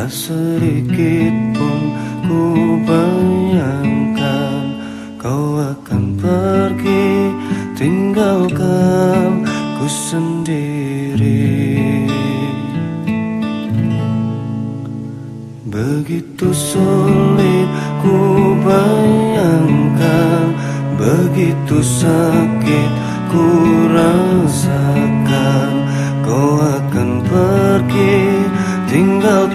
Tak sedikit pun ku bayangkan Kau akan pergi. Tinggalkan ku sendiri. Begitu sulit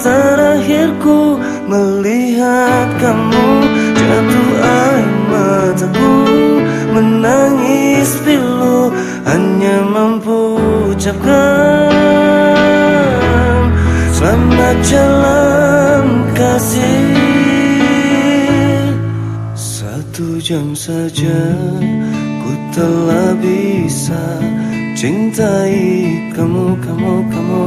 terakhirku melihat kamu Jatuh air mataku menangis pilu Hanya mampu ucapkan Selamat jalan kasih. Satu jam saja ku telah bisa Cintai kamu, kamu, kamu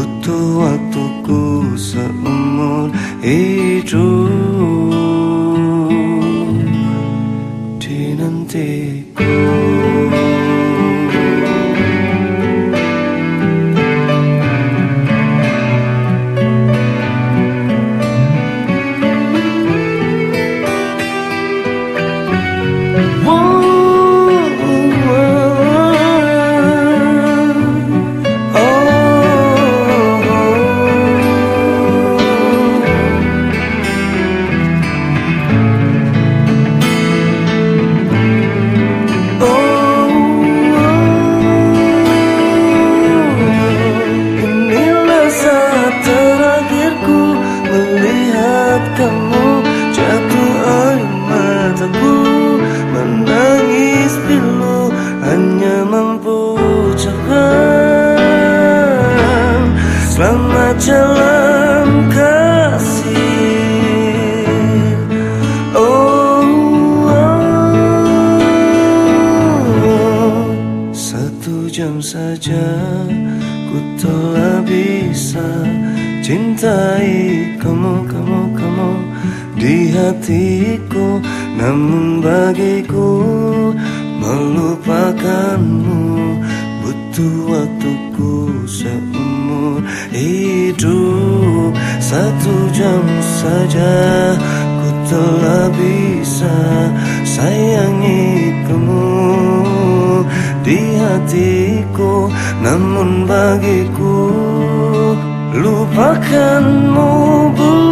Butuh waktuku seumur hidup. Selamat saja ku telah bisa Cintai kamu, kamu, kamu di hatiku. Namun bagiku melupakanmu Butuh waktuku seumur hidup. Satu jam saja ku telah bisa Sayangi kamu hatiku Namun bagiku lupakanmu bukan